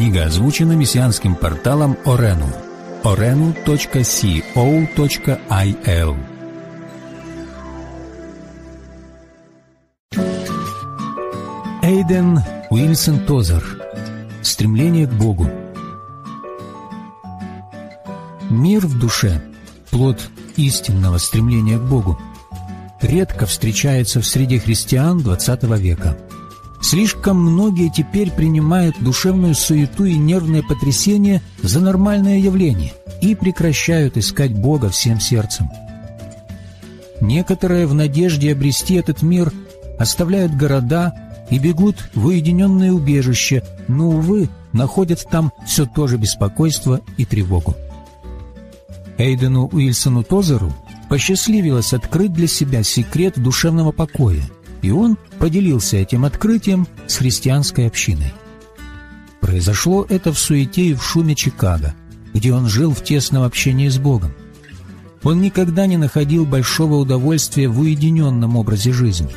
Книга озвучена мессианским порталом Орену. orenu.co.il Эйден Уильсон Тозер. Стремление к Богу. Мир в душе – плод истинного стремления к Богу – редко встречается в среде христиан XX века – Слишком многие теперь принимают душевную суету и нервное потрясение за нормальное явление и прекращают искать Бога всем сердцем. Некоторые в надежде обрести этот мир оставляют города и бегут в уединенное убежище, но, увы, находят там все то же беспокойство и тревогу. Эйдену Уильсону Тозеру посчастливилось открыть для себя секрет душевного покоя – и он поделился этим открытием с христианской общиной. Произошло это в суете и в шуме Чикаго, где он жил в тесном общении с Богом. Он никогда не находил большого удовольствия в уединенном образе жизни.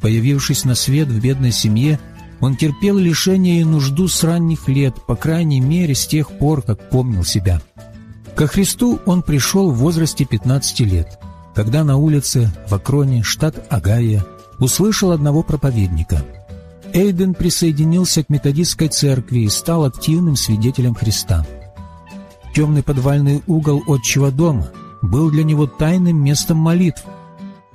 Появившись на свет в бедной семье, он терпел лишение и нужду с ранних лет, по крайней мере, с тех пор, как помнил себя. Ко Христу он пришел в возрасте 15 лет, когда на улице в Акроне, штат Агая, услышал одного проповедника. Эйден присоединился к методистской церкви и стал активным свидетелем Христа. Темный подвальный угол отчего дома был для него тайным местом молитв.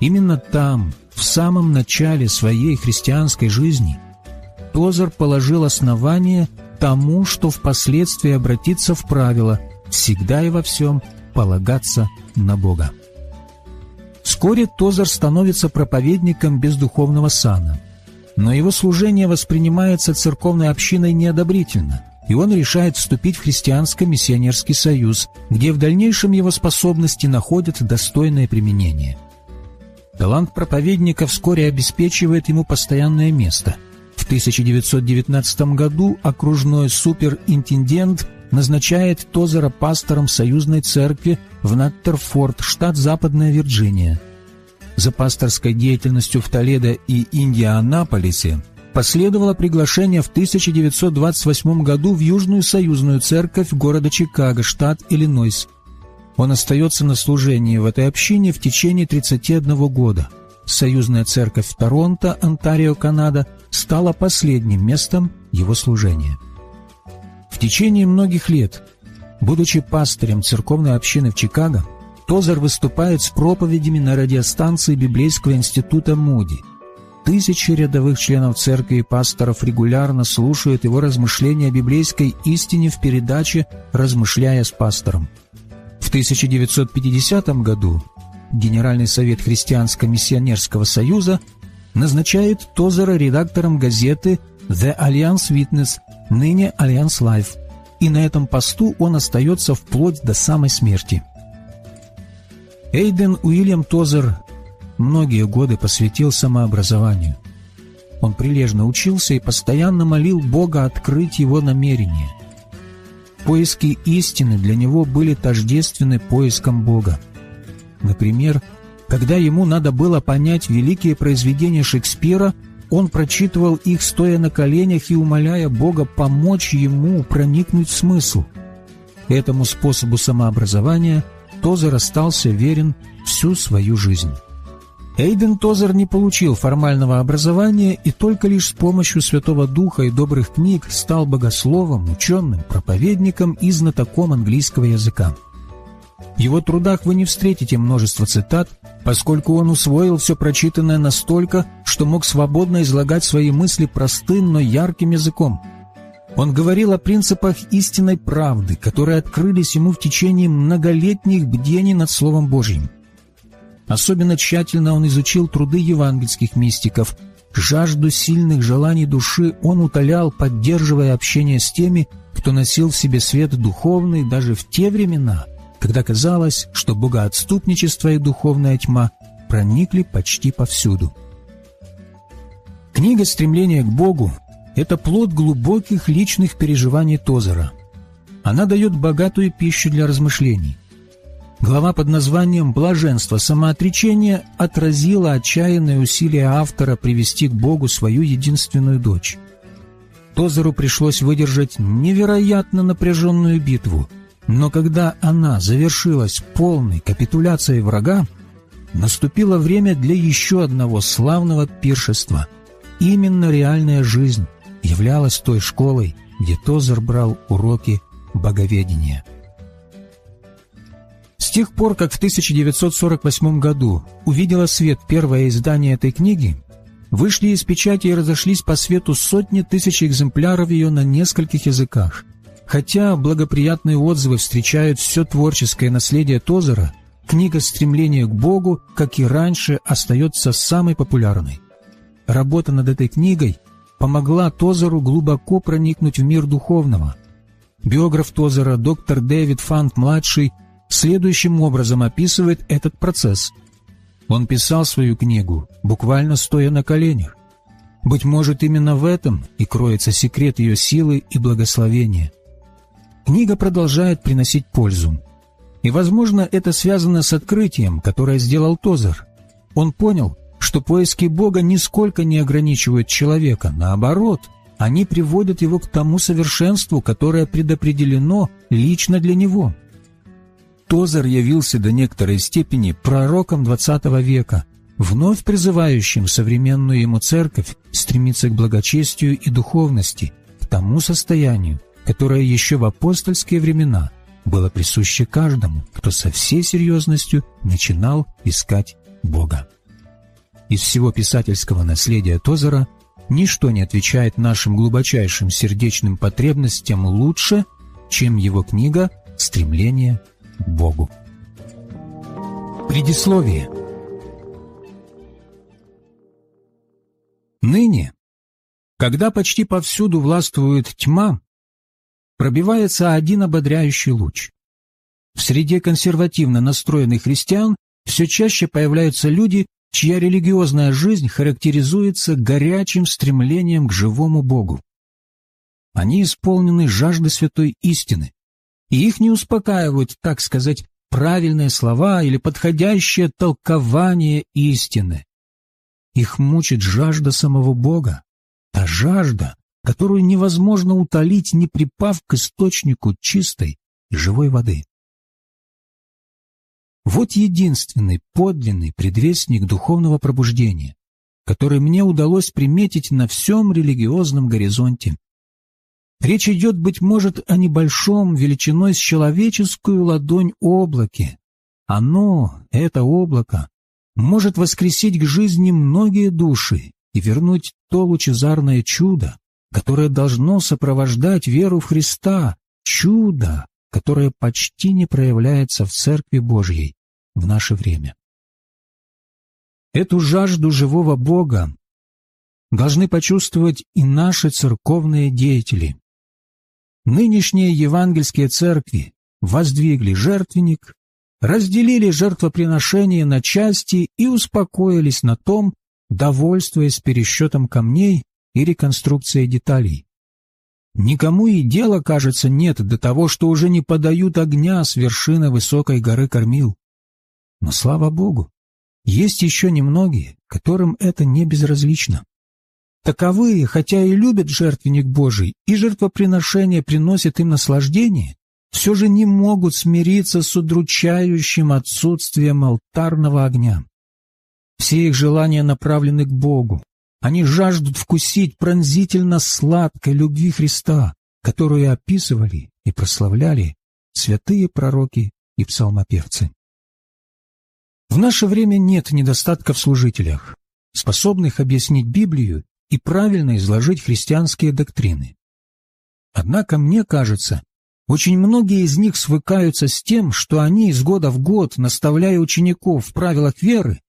Именно там, в самом начале своей христианской жизни, Тозер положил основание тому, что впоследствии обратится в правило всегда и во всем полагаться на Бога. Вскоре Тозер становится проповедником бездуховного сана. Но его служение воспринимается церковной общиной неодобрительно, и он решает вступить в христианско-миссионерский союз, где в дальнейшем его способности находят достойное применение. Талант проповедника вскоре обеспечивает ему постоянное место. В 1919 году окружной суперинтендент назначает Тозера пастором союзной церкви в Наттерфорд, штат Западная Вирджиния. За пасторской деятельностью в Толедо и Индианаполисе последовало приглашение в 1928 году в Южную союзную церковь города Чикаго, штат Иллинойс. Он остается на служении в этой общине в течение 31 года. Союзная церковь Торонто, Онтарио, Канада, стала последним местом его служения. В течение многих лет Будучи пастырем церковной общины в Чикаго, Тозер выступает с проповедями на радиостанции Библейского института Муди. Тысячи рядовых членов церкви и пасторов регулярно слушают его размышления о библейской истине в передаче «Размышляя с пастором». В 1950 году Генеральный совет Христианско-миссионерского союза назначает Тозера редактором газеты «The Alliance Witness», ныне «Alliance Life», и на этом посту он остается вплоть до самой смерти. Эйден Уильям Тозер многие годы посвятил самообразованию. Он прилежно учился и постоянно молил Бога открыть его намерения. Поиски истины для него были тождественны поискам Бога. Например, когда ему надо было понять великие произведения Шекспира – он прочитывал их, стоя на коленях и умоляя Бога помочь ему проникнуть в смысл. Этому способу самообразования Тозер остался верен всю свою жизнь. Эйден Тозер не получил формального образования и только лишь с помощью Святого Духа и добрых книг стал богословом, ученым, проповедником и знатоком английского языка. В его трудах вы не встретите множество цитат, поскольку он усвоил все прочитанное настолько, что мог свободно излагать свои мысли простым, но ярким языком. Он говорил о принципах истинной правды, которые открылись ему в течение многолетних бдений над Словом Божьим. Особенно тщательно он изучил труды евангельских мистиков. Жажду сильных желаний души он утолял, поддерживая общение с теми, кто носил в себе свет духовный даже в те времена – когда казалось, что богоотступничество и духовная тьма проникли почти повсюду. Книга «Стремление к Богу» — это плод глубоких личных переживаний Тозера. Она дает богатую пищу для размышлений. Глава под названием «Блаженство самоотречения» отразила отчаянные усилия автора привести к Богу свою единственную дочь. Тозеру пришлось выдержать невероятно напряженную битву, но когда она завершилась полной капитуляцией врага, наступило время для еще одного славного пиршества. Именно реальная жизнь являлась той школой, где Тозер брал уроки боговедения. С тех пор, как в 1948 году увидела свет первое издание этой книги, вышли из печати и разошлись по свету сотни тысяч экземпляров ее на нескольких языках. Хотя благоприятные отзывы встречают все творческое наследие Тозера, книга «Стремление к Богу», как и раньше, остается самой популярной. Работа над этой книгой помогла Тозеру глубоко проникнуть в мир духовного. Биограф Тозера, доктор Дэвид Фант-младший, следующим образом описывает этот процесс. Он писал свою книгу, буквально стоя на коленях. Быть может, именно в этом и кроется секрет ее силы и благословения. Книга продолжает приносить пользу. И, возможно, это связано с открытием, которое сделал Тозер. Он понял, что поиски Бога нисколько не ограничивают человека, наоборот, они приводят его к тому совершенству, которое предопределено лично для него. Тозер явился до некоторой степени пророком XX века, вновь призывающим современную ему церковь стремиться к благочестию и духовности, к тому состоянию, которое еще в апостольские времена было присуще каждому, кто со всей серьезностью начинал искать Бога. Из всего писательского наследия Тозера ничто не отвечает нашим глубочайшим сердечным потребностям лучше, чем его книга «Стремление Богу. Предисловие Ныне, когда почти повсюду властвует тьма, пробивается один ободряющий луч. В среде консервативно настроенных христиан все чаще появляются люди, чья религиозная жизнь характеризуется горячим стремлением к живому Богу. Они исполнены жажды святой истины, и их не успокаивают, так сказать, правильные слова или подходящее толкование истины. Их мучит жажда самого Бога, та жажда, которую невозможно утолить, не припав к источнику чистой и живой воды. Вот единственный подлинный предвестник духовного пробуждения, который мне удалось приметить на всем религиозном горизонте Речь идет, быть может, о небольшом, величиной с человеческую ладонь облаке. Оно, это облако, может воскресить к жизни многие души и вернуть то лучезарное чудо, которое должно сопровождать веру в Христа, чудо, которое почти не проявляется в Церкви Божьей в наше время. Эту жажду живого Бога должны почувствовать и наши церковные деятели, Нынешние евангельские церкви воздвигли жертвенник, разделили жертвоприношение на части и успокоились на том, довольствуясь пересчетом камней и реконструкцией деталей. Никому и дела, кажется, нет до того, что уже не подают огня с вершины высокой горы Кормил. Но, слава Богу, есть еще немногие, которым это не безразлично. Таковые, хотя и любят жертвенник Божий, и жертвоприношение приносит им наслаждение, все же не могут смириться с удручающим отсутствием алтарного огня. Все их желания направлены к Богу. Они жаждут вкусить пронзительно сладкой любви Христа, которую описывали и прославляли святые пророки и псалмопевцы. В наше время нет недостатка в служителях, способных объяснить Библию и правильно изложить христианские доктрины. Однако, мне кажется, очень многие из них свыкаются с тем, что они из года в год, наставляя учеников в правилах веры,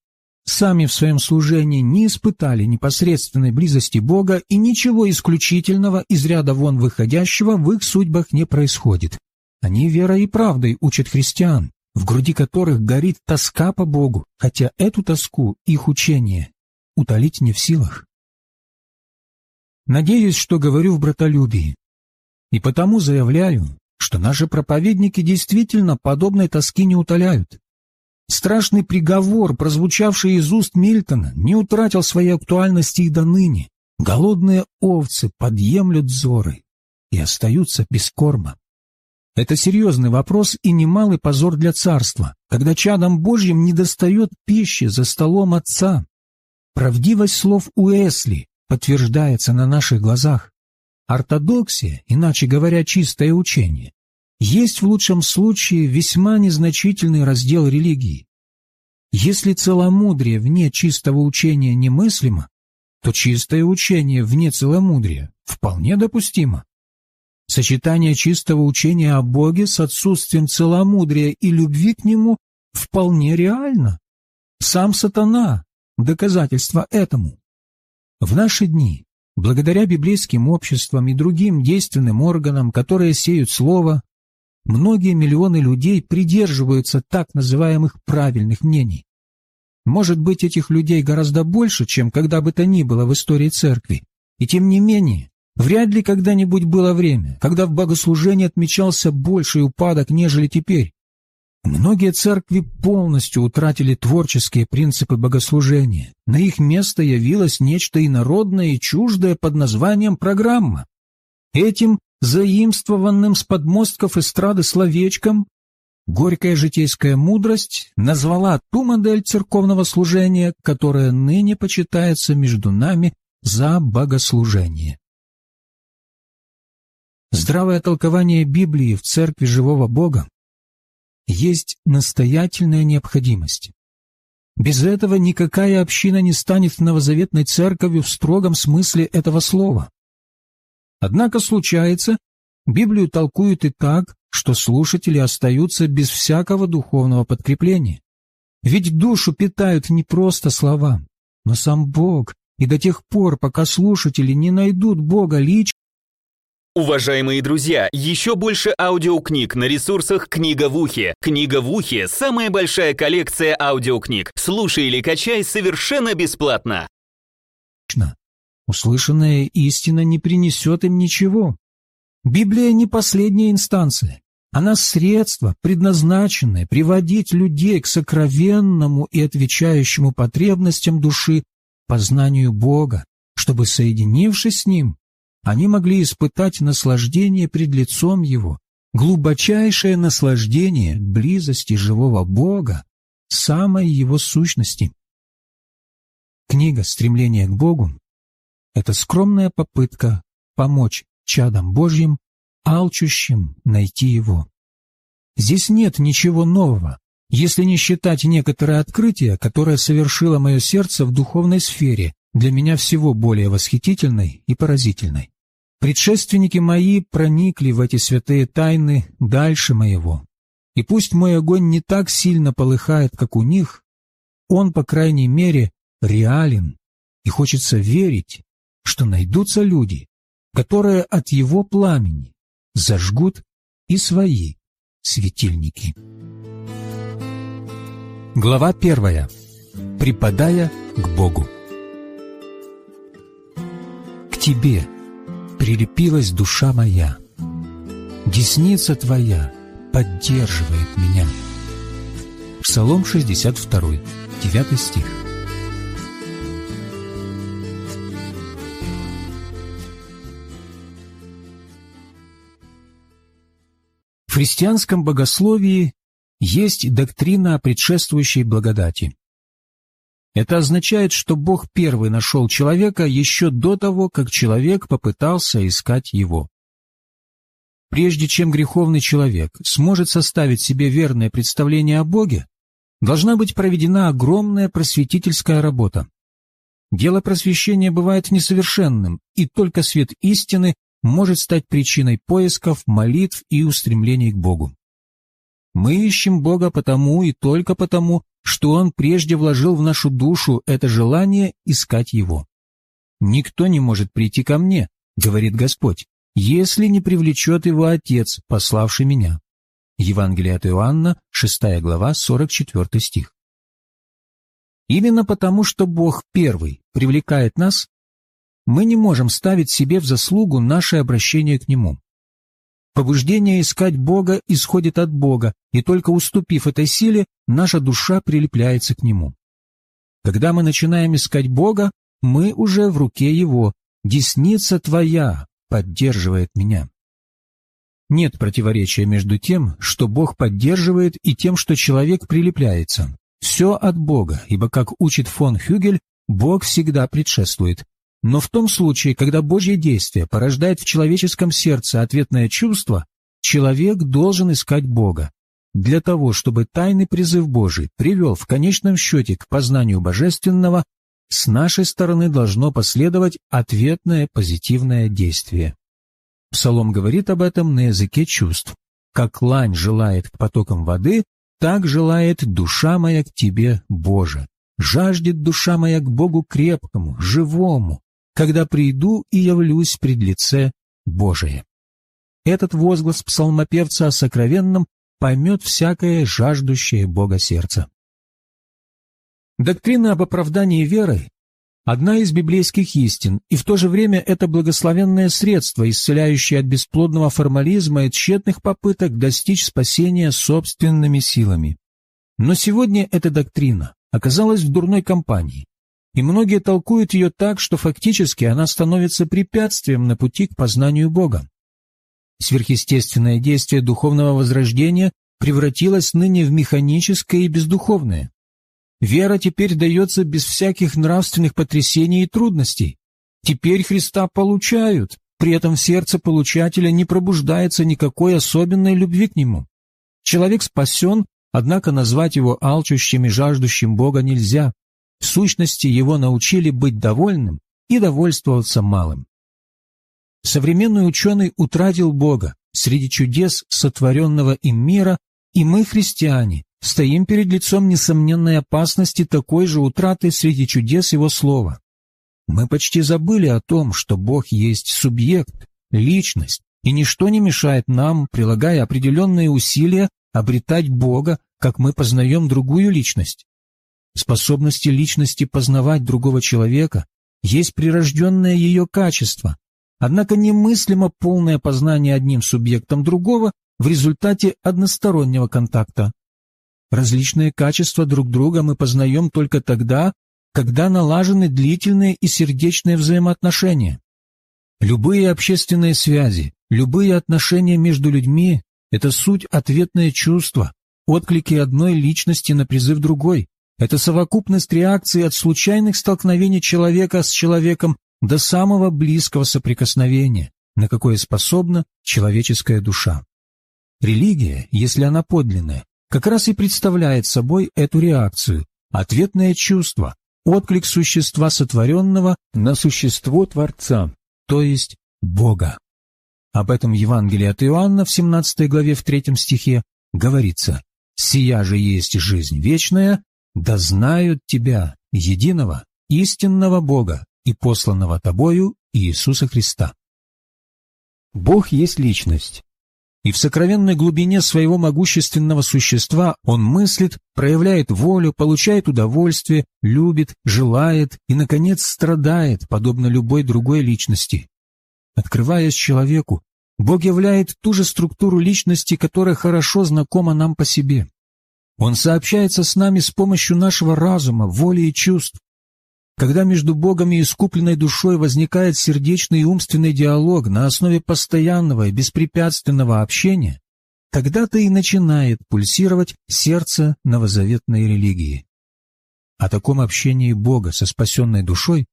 сами в своем служении не испытали непосредственной близости Бога и ничего исключительного из ряда вон выходящего в их судьбах не происходит. Они верой и правдой учат христиан, в груди которых горит тоска по Богу, хотя эту тоску их учение утолить не в силах. Надеюсь, что говорю в братолюбии. И потому заявляю, что наши проповедники действительно подобной тоски не утоляют. Страшный приговор, прозвучавший из уст Мильтона, не утратил своей актуальности и до ныне. Голодные овцы подъемлют зоры и остаются без корма. Это серьезный вопрос и немалый позор для царства, когда чадом Божьим недостает пищи за столом Отца. Правдивость слов Уэсли подтверждается на наших глазах. Ортодоксия, иначе говоря, чистое учение, есть в лучшем случае весьма незначительный раздел религии. Если целомудрие вне чистого учения немыслимо, то чистое учение вне целомудрия вполне допустимо. Сочетание чистого учения о Боге с отсутствием целомудрия и любви к Нему вполне реально. Сам сатана – доказательство этому. В наши дни, благодаря библейским обществам и другим действенным органам, которые сеют слово, многие миллионы людей придерживаются так называемых правильных мнений. Может быть, этих людей гораздо больше, чем когда бы то ни было в истории церкви. И тем не менее, вряд ли когда-нибудь было время, когда в богослужении отмечался больший упадок, нежели теперь. Многие церкви полностью утратили творческие принципы богослужения. На их место явилось нечто инородное и чуждое под названием программа. Этим заимствованным с подмостков эстрады словечком горькая житейская мудрость назвала ту модель церковного служения, которая ныне почитается между нами за богослужение. Здравое толкование Библии в церкви живого Бога есть настоятельная необходимость. Без этого никакая община не станет новозаветной церковью в строгом смысле этого слова. Однако случается, Библию толкуют и так, что слушатели остаются без всякого духовного подкрепления. Ведь душу питают не просто слова, но сам Бог, и до тех пор, пока слушатели не найдут Бога лично, Уважаемые друзья, еще больше аудиокниг на ресурсах «Книга в ухе». «Книга в ухе» — самая большая коллекция аудиокниг. Слушай или качай совершенно бесплатно. Услышанная истина не принесет им ничего. Библия не последняя инстанция. Она средство, предназначенное приводить людей к сокровенному и отвечающему потребностям души познанию Бога, чтобы, соединившись с Ним, они могли испытать наслаждение пред лицом Его, глубочайшее наслаждение близости живого Бога, самой Его сущности. Книга «Стремление к Богу» — это скромная попытка помочь чадам Божьим, алчущим найти Его. Здесь нет ничего нового, если не считать некоторые открытия, которое совершило мое сердце в духовной сфере, для меня всего более восхитительной и поразительной. Предшественники мои проникли в эти святые тайны дальше моего. И пусть мой огонь не так сильно полыхает, как у них, он, по крайней мере, реален, и хочется верить, что найдутся люди, которые от его пламени зажгут и свои светильники. Глава первая. Припадая к Богу. К тебе, прилепилась душа моя. Десница твоя поддерживает меня. Псалом 62, 9 стих. В христианском богословии есть доктрина о предшествующей благодати. Это означает, что Бог первый нашел человека еще до того, как человек попытался искать его. Прежде чем греховный человек сможет составить себе верное представление о Боге, должна быть проведена огромная просветительская работа. Дело просвещения бывает несовершенным, и только свет истины может стать причиной поисков, молитв и устремлений к Богу. Мы ищем Бога потому и только потому, что Он прежде вложил в нашу душу это желание искать Его. «Никто не может прийти ко мне», — говорит Господь, «если не привлечет Его Отец, пославший меня». Евангелие от Иоанна, 6 глава, 44 стих. Именно потому, что Бог первый привлекает нас, мы не можем ставить себе в заслугу наше обращение к Нему. Побуждение искать Бога исходит от Бога, и только уступив этой силе, наша душа прилепляется к Нему. Когда мы начинаем искать Бога, мы уже в руке Его, десница Твоя поддерживает меня. Нет противоречия между тем, что Бог поддерживает, и тем, что человек прилепляется. Все от Бога, ибо, как учит фон Хюгель, Бог всегда предшествует. Но в том случае, когда Божье действие порождает в человеческом сердце ответное чувство, человек должен искать Бога. Для того, чтобы тайный призыв Божий привел в конечном счете к познанию божественного, с нашей стороны должно последовать ответное позитивное действие. Псалом говорит об этом на языке чувств. «Как лань желает к потокам воды, так желает душа моя к Тебе, Боже. Жаждет душа моя к Богу крепкому, живому, когда приду и явлюсь пред лице Божие». Этот возглас псалмопевца о сокровенном поймет всякое жаждущее Бога сердце. Доктрина об оправдании веры одна из библейских истин, и в то же время это благословенное средство, исцеляющее от бесплодного формализма и тщетных попыток достичь спасения собственными силами. Но сегодня эта доктрина оказалась в дурной компании, и многие толкуют ее так, что фактически она становится препятствием на пути к познанию Бога. Сверхъестественное действие духовного возрождения превратилось ныне в механическое и бездуховное. Вера теперь дается без всяких нравственных потрясений и трудностей. Теперь Христа получают, при этом в сердце получателя не пробуждается никакой особенной любви к Нему. Человек спасен, однако назвать его алчущим и жаждущим Бога нельзя. В сущности, его научили быть довольным и довольствоваться малым. Современный ученый утратил Бога среди чудес сотворенного им мира, и мы, христиане, стоим перед лицом несомненной опасности такой же утраты среди чудес Его Слова. Мы почти забыли о том, что Бог есть субъект, личность, и ничто не мешает нам, прилагая определенные усилия, обретать Бога, как мы познаем другую личность. Способности личности познавать другого человека есть прирожденное ее качество, однако немыслимо полное познание одним субъектом другого в результате одностороннего контакта. Различные качества друг друга мы познаем только тогда, когда налажены длительные и сердечные взаимоотношения. Любые общественные связи, любые отношения между людьми – это суть ответное чувство, отклики одной личности на призыв другой. Это совокупность реакций от случайных столкновений человека с человеком до самого близкого соприкосновения, на какое способна человеческая душа. Религия, если она подлинная, как раз и представляет собой эту реакцию, ответное чувство, отклик существа сотворенного на существо Творца, то есть Бога. Об этом в Евангелии от Иоанна в 17 главе в 3 стихе говорится «Сия же есть жизнь вечная, да знают Тебя, единого, истинного Бога и посланного Тобою Иисуса Христа». Бог есть личность, и в сокровенной глубине своего могущественного существа он мыслит, проявляет волю, получает удовольствие, любит, желает и, наконец, страдает, подобно любой другой личности. Открываясь человеку, Бог являет ту же структуру личности, которая хорошо знакома нам по себе. Он сообщается с нами с помощью нашего разума, воли и чувств. Когда между Богом и искупленной душой возникает сердечный и умственный диалог на основе постоянного и беспрепятственного общения, тогда-то и начинает пульсировать сердце новозаветной религии. О таком общении Бога со спасенной душой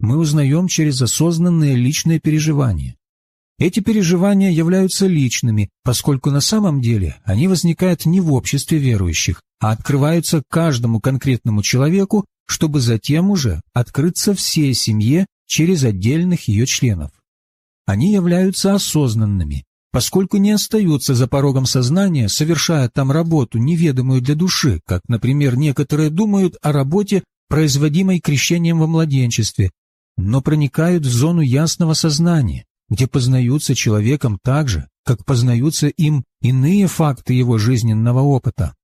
мы узнаем через осознанные личные переживания. Эти переживания являются личными, поскольку на самом деле они возникают не в обществе верующих, а открываются каждому конкретному человеку чтобы затем уже открыться всей семье через отдельных ее членов. Они являются осознанными, поскольку не остаются за порогом сознания, совершая там работу, неведомую для души, как, например, некоторые думают о работе, производимой крещением во младенчестве, но проникают в зону ясного сознания, где познаются человеком так же, как познаются им иные факты его жизненного опыта.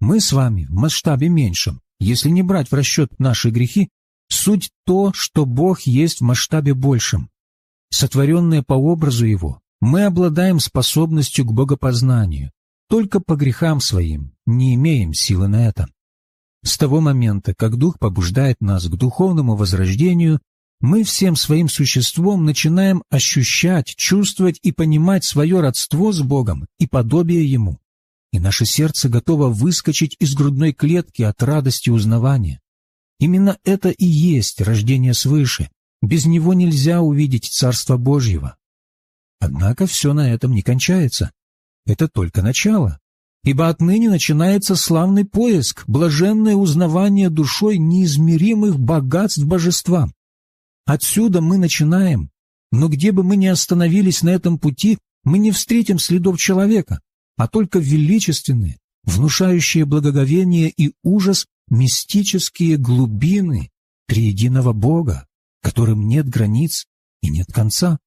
Мы с вами в масштабе меньшем, если не брать в расчет наши грехи, суть то, что Бог есть в масштабе большем. Сотворенные по образу Его, мы обладаем способностью к богопознанию, только по грехам своим не имеем силы на это. С того момента, как Дух побуждает нас к духовному возрождению, мы всем своим существом начинаем ощущать, чувствовать и понимать свое родство с Богом и подобие Ему. И наше сердце готово выскочить из грудной клетки от радости узнавания. Именно это и есть рождение свыше. Без него нельзя увидеть Царство Божьего. Однако все на этом не кончается. Это только начало. Ибо отныне начинается славный поиск, блаженное узнавание душой неизмеримых богатств божества. Отсюда мы начинаем, но где бы мы ни остановились на этом пути, мы не встретим следов человека, а только величественные, внушающие благоговение и ужас мистические глубины триединого Бога, которым нет границ и нет конца.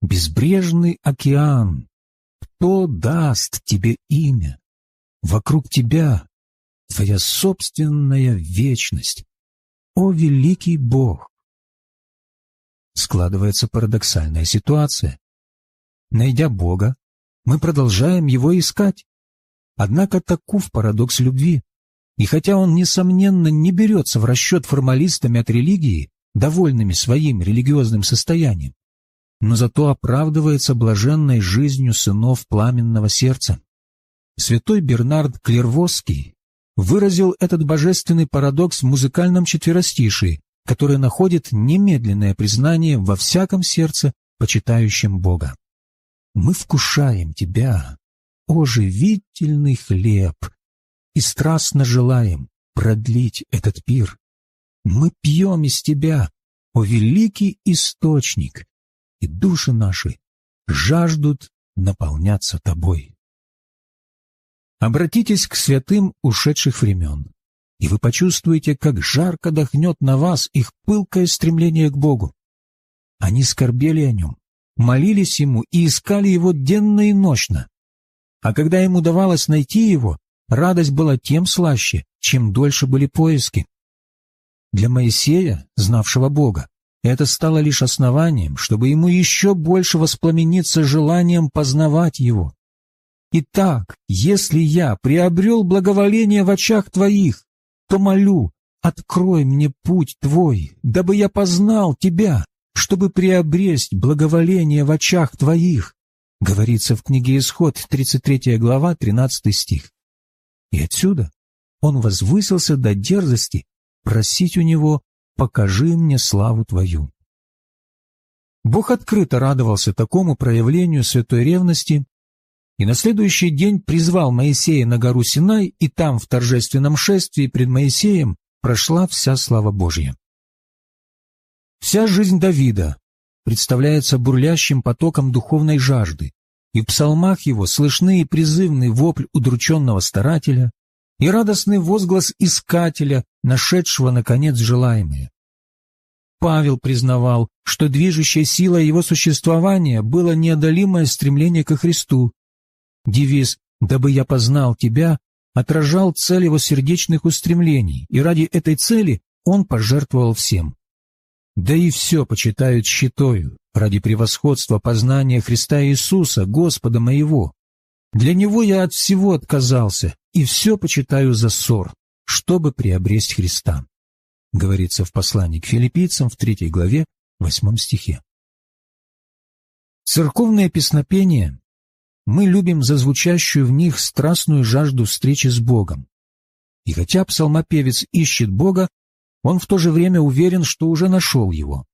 Безбрежный океан, кто даст тебе имя? Вокруг тебя твоя собственная вечность. О, великий Бог! Складывается парадоксальная ситуация. Найдя Бога, мы продолжаем его искать. Однако таков парадокс любви. И хотя он, несомненно, не берется в расчет формалистами от религии, довольными своим религиозным состоянием, но зато оправдывается блаженной жизнью сынов пламенного сердца. Святой Бернард Клервосский выразил этот божественный парадокс в музыкальном четверостишии, которое находит немедленное признание во всяком сердце, почитающем Бога. «Мы вкушаем Тебя, о живительный хлеб, и страстно желаем продлить этот пир. Мы пьем из Тебя, о великий источник, и души наши жаждут наполняться Тобой. Обратитесь к святым ушедших времен, и вы почувствуете, как жарко дохнет на вас их пылкое стремление к Богу. Они скорбели о Нем, молились Ему и искали Его денно и ночно. А когда им удавалось найти Его, радость была тем слаще, чем дольше были поиски. Для Моисея, знавшего Бога, это стало лишь основанием, чтобы ему еще больше воспламениться желанием познавать его. Итак, если я приобрел благоволение в очах твоих, то молю, открой мне путь твой, дабы я познал тебя, чтобы приобресть благоволение в очах твоих, говорится в книге Исход, 33 глава, 13 стих. И отсюда он возвысился до дерзости просить у него покажи мне славу Твою». Бог открыто радовался такому проявлению святой ревности и на следующий день призвал Моисея на гору Синай, и там, в торжественном шествии пред Моисеем, прошла вся слава Божья. Вся жизнь Давида представляется бурлящим потоком духовной жажды, и в псалмах его слышны и призывный вопль удрученного старателя, и радостный возглас искателя, нашедшего, наконец, желаемое. Павел признавал, что движущей силой его существования было неодолимое стремление ко Христу. Девиз «Дабы я познал тебя» отражал цель его сердечных устремлений, и ради этой цели он пожертвовал всем. Да и все почитают щитою ради превосходства познания Христа Иисуса, Господа моего. Для Него я от всего отказался, и все почитаю за ссор, чтобы приобресть Христа», говорится в послании к филиппийцам в третьей главе, восьмом стихе. Церковное песнопение мы любим за звучащую в них страстную жажду встречи с Богом. И хотя псалмопевец ищет Бога, он в то же время уверен, что уже нашел его.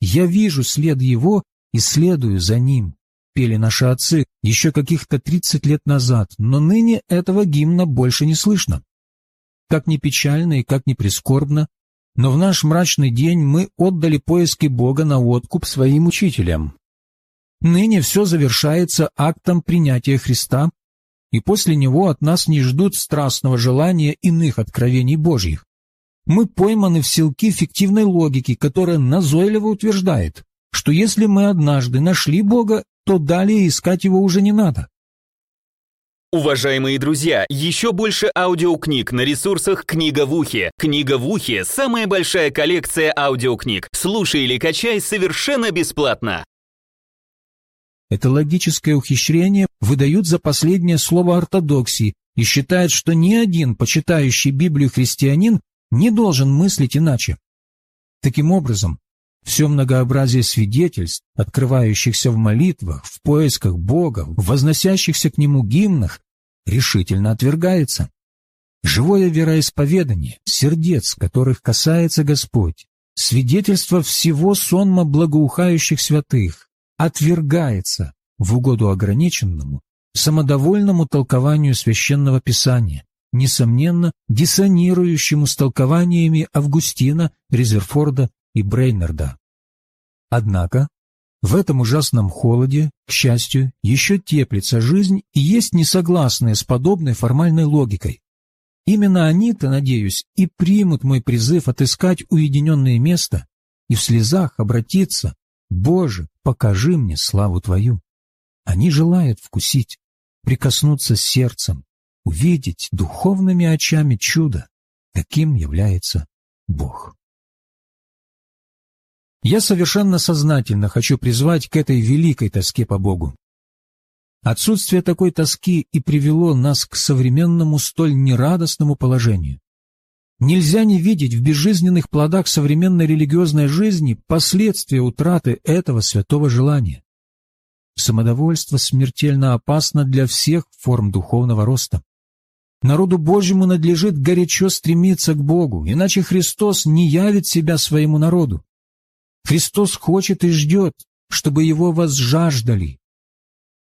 «Я вижу след его и следую за ним», пели наши отцы еще каких-то тридцать лет назад, но ныне этого гимна больше не слышно. Как ни печально и как ни прискорбно, но в наш мрачный день мы отдали поиски Бога на откуп своим учителям. Ныне все завершается актом принятия Христа, и после него от нас не ждут страстного желания иных откровений Божьих. Мы пойманы в силки фиктивной логики, которая назойливо утверждает, что если мы однажды нашли Бога, то далее искать его уже не надо. Уважаемые друзья, еще больше аудиокниг на ресурсах «Книга в ухе». «Книга в ухе» — самая большая коллекция аудиокниг. Слушай или качай совершенно бесплатно. Это логическое ухищрение выдают за последнее слово ортодоксии и считают, что ни один почитающий Библию христианин не должен мыслить иначе. Таким образом, все многообразие свидетельств, открывающихся в молитвах, в поисках Бога, в возносящихся к Нему гимнах, решительно отвергается. Живое вероисповедание, сердец, которых касается Господь, свидетельство всего сонма благоухающих святых, отвергается в угоду ограниченному, самодовольному толкованию священного писания, несомненно, диссонирующему с толкованиями Августина, Резерфорда и Брейнарда. Однако в этом ужасном холоде, к счастью, еще теплится жизнь и есть несогласные с подобной формальной логикой. Именно они-то, надеюсь, и примут мой призыв отыскать уединенное место и в слезах обратиться «Боже, покажи мне славу Твою». Они желают вкусить, прикоснуться сердцем, увидеть духовными очами чудо, каким является Бог. Я совершенно сознательно хочу призвать к этой великой тоске по Богу. Отсутствие такой тоски и привело нас к современному столь нерадостному положению. Нельзя не видеть в безжизненных плодах современной религиозной жизни последствия утраты этого святого желания. Самодовольство смертельно опасно для всех форм духовного роста. Народу Божьему надлежит горячо стремиться к Богу, иначе Христос не явит себя своему народу. Христос хочет и ждет, чтобы его возжаждали.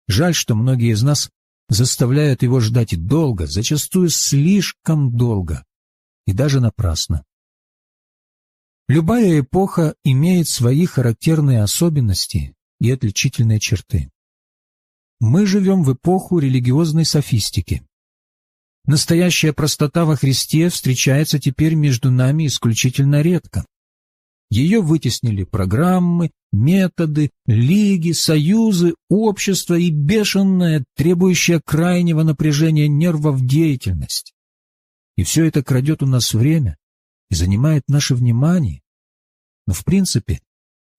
Жаль, что многие из нас заставляют его ждать долго, зачастую слишком долго, и даже напрасно. Любая эпоха имеет свои характерные особенности и отличительные черты. Мы живем в эпоху религиозной софистики. Настоящая простота во Христе встречается теперь между нами исключительно редко. Ее вытеснили программы, методы, лиги, союзы, общество и бешеная, требующая крайнего напряжения нервов деятельность. И все это крадет у нас время и занимает наше внимание, но в принципе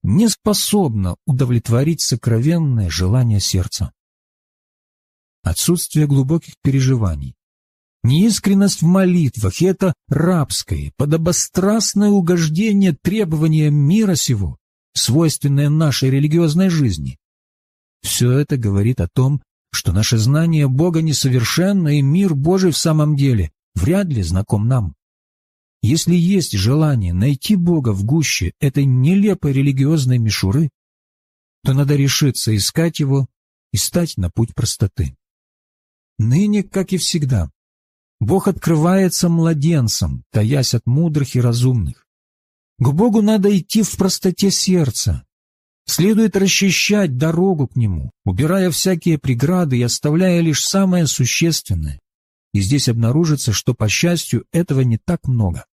не способно удовлетворить сокровенное желание сердца. Отсутствие глубоких переживаний, Неискренность в молитвах — это рабское, подобострастное угождение требованиям мира сего, свойственное нашей религиозной жизни. Все это говорит о том, что наше знание Бога несовершенно, и мир Божий в самом деле вряд ли знаком нам. Если есть желание найти Бога в гуще этой нелепой религиозной мишуры, то надо решиться искать его и стать на путь простоты. Ныне, как и всегда, Бог открывается младенцам, таясь от мудрых и разумных. К Богу надо идти в простоте сердца. Следует расчищать дорогу к Нему, убирая всякие преграды и оставляя лишь самое существенное. И здесь обнаружится, что, по счастью, этого не так много.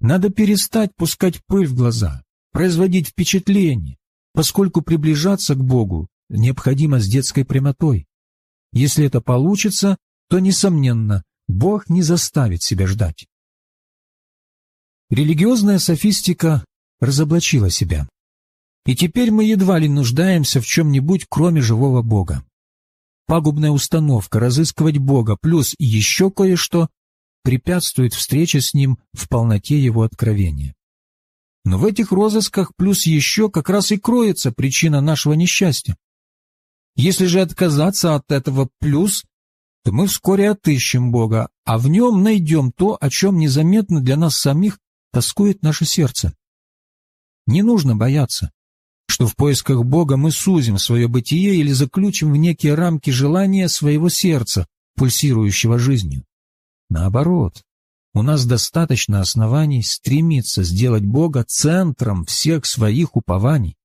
Надо перестать пускать пыль в глаза, производить впечатление, поскольку приближаться к Богу необходимо с детской прямотой. Если это получится, то, несомненно, Бог не заставит себя ждать. Религиозная софистика разоблачила себя. И теперь мы едва ли нуждаемся в чем-нибудь, кроме живого Бога. Пагубная установка разыскивать Бога плюс еще кое-что препятствует встрече с Ним в полноте Его откровения. Но в этих розысках плюс еще как раз и кроется причина нашего несчастья. Если же отказаться от этого плюс, то мы вскоре отыщем Бога, а в нем найдем то, о чем незаметно для нас самих тоскует наше сердце. Не нужно бояться, что в поисках Бога мы сузим свое бытие или заключим в некие рамки желания своего сердца, пульсирующего жизнью. Наоборот, у нас достаточно оснований стремиться сделать Бога центром всех своих упований,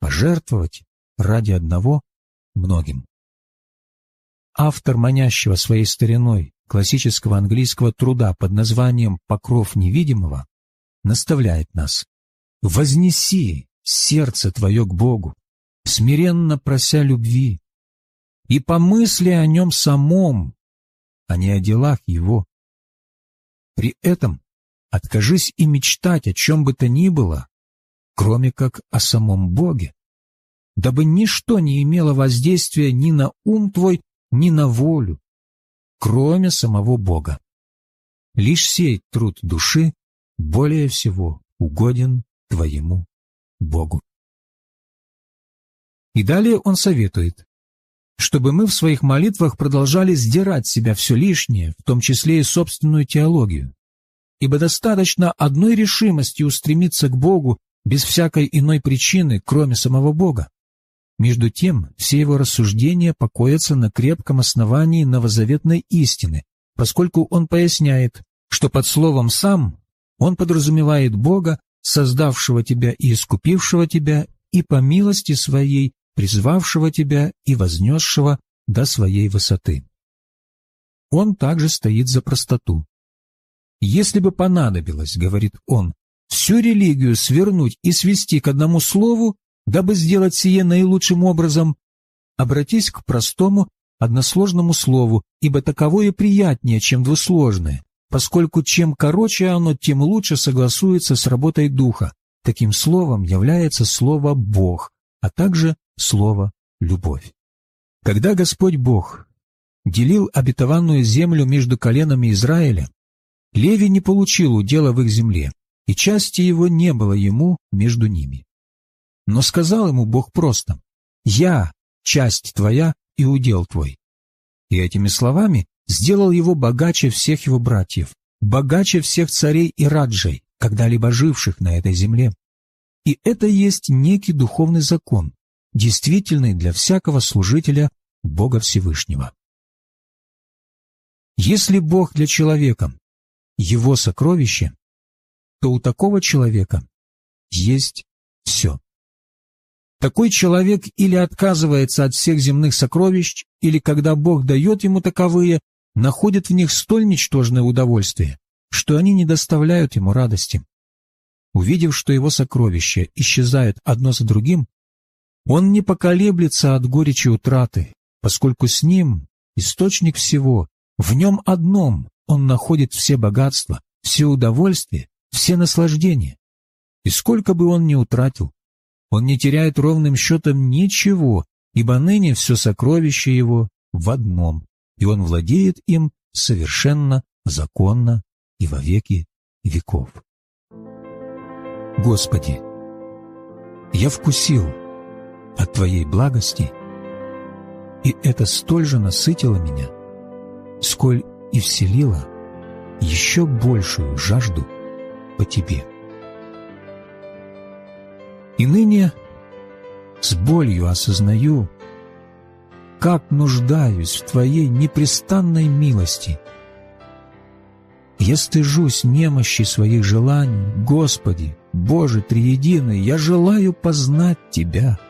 пожертвовать ради одного многим. Автор манящего своей стариной классического английского труда под названием «Покров невидимого» наставляет нас «Вознеси сердце твое к Богу, смиренно прося любви, и помысли о нем самом, а не о делах его. При этом откажись и мечтать о чем бы то ни было, кроме как о самом Боге, дабы ничто не имело воздействия ни на ум твой, ни на волю, кроме самого Бога. Лишь сей труд души более всего угоден твоему Богу. И далее он советует, чтобы мы в своих молитвах продолжали сдирать с себя все лишнее, в том числе и собственную теологию. Ибо достаточно одной решимости устремиться к Богу без всякой иной причины, кроме самого Бога. Между тем, все его рассуждения покоятся на крепком основании новозаветной истины, поскольку он поясняет, что под словом «сам» он подразумевает Бога, создавшего тебя и искупившего тебя, и по милости своей призвавшего тебя и вознесшего до своей высоты. Он также стоит за простоту. Если бы понадобилось, говорит он, всю религию свернуть и свести к одному слову, дабы сделать сие наилучшим образом, обратись к простому, односложному слову, ибо таковое приятнее, чем двусложное, поскольку чем короче оно, тем лучше согласуется с работой духа. Таким словом является слово «Бог», а также слово «любовь». Когда Господь Бог делил обетованную землю между коленами Израиля, Леви не получил удела в их земле, и части его не было ему между ними. Но сказал ему Бог просто «Я — часть твоя и удел твой». И этими словами сделал его богаче всех его братьев, богаче всех царей и раджей, когда-либо живших на этой земле. И это есть некий духовный закон, действительный для всякого служителя Бога Всевышнего. Если Бог для человека – его сокровище, то у такого человека есть все. Такой человек или отказывается от всех земных сокровищ, или когда Бог дает ему таковые, находит в них столь ничтожное удовольствие, что они не доставляют ему радости. Увидев, что его сокровища исчезают одно за другим, он не поколеблется от горечи утраты, поскольку с ним источник всего, в нем одном он находит все богатства, все удовольствия, все наслаждения. И сколько бы он ни утратил, он не теряет ровным счетом ничего, ибо ныне все сокровище его в одном, и он владеет им совершенно законно и во веки веков. Господи, я вкусил от Твоей благости, и это столь же насытило меня, сколь и вселило еще большую жажду по Тебе. И ныне с болью осознаю, как нуждаюсь в Твоей непрестанной милости. Я стыжусь немощи своих желаний, Господи, Боже Триединый, я желаю познать Тебя.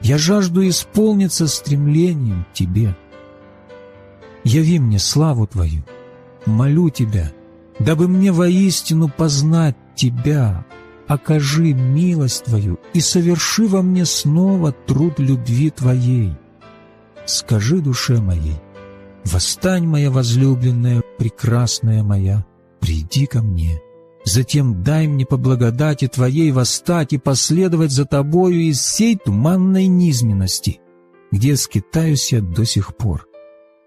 Я жажду исполниться стремлением к Тебе. Яви мне славу Твою, молю Тебя, дабы мне воистину познать Тебя, окажи милость Твою и соверши во мне снова труд любви Твоей. Скажи душе моей, восстань, моя возлюбленная, прекрасная моя, приди ко мне. Затем дай мне по благодати Твоей восстать и последовать за Тобою из всей туманной низменности, где скитаюсь я до сих пор.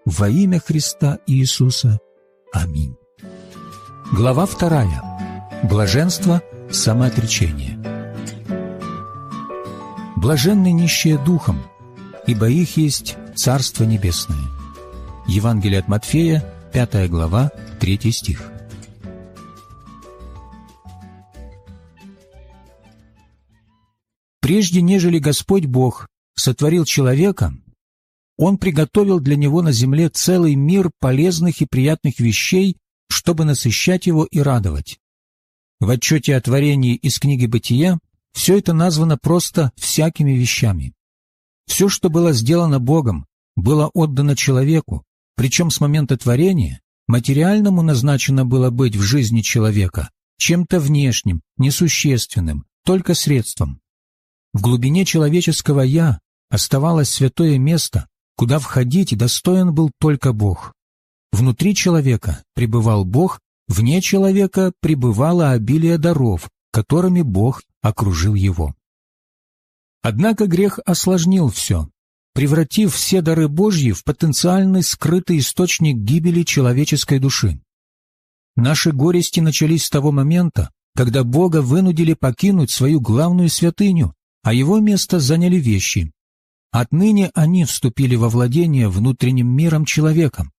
Во имя Христа Иисуса. Аминь. Глава вторая. Блаженство самоотречение. Блаженны нищие духом, ибо их есть Царство Небесное. Евангелие от Матфея, 5 глава, 3 стих. Прежде нежели Господь Бог сотворил человека, Он приготовил для него на земле целый мир полезных и приятных вещей, чтобы насыщать его и радовать. В отчете о творении из книги «Бытия» все это названо просто «всякими вещами». Все, что было сделано Богом, было отдано человеку, причем с момента творения материальному назначено было быть в жизни человека чем-то внешним, несущественным, только средством. В глубине человеческого «я» оставалось святое место, куда входить достоин был только Бог. Внутри человека пребывал Бог, вне человека пребывало обилие даров, которыми Бог окружил его. Однако грех осложнил все, превратив все дары Божьи в потенциальный скрытый источник гибели человеческой души. Наши горести начались с того момента, когда Бога вынудили покинуть свою главную святыню, а его место заняли вещи. Отныне они вступили во владение внутренним миром человеком.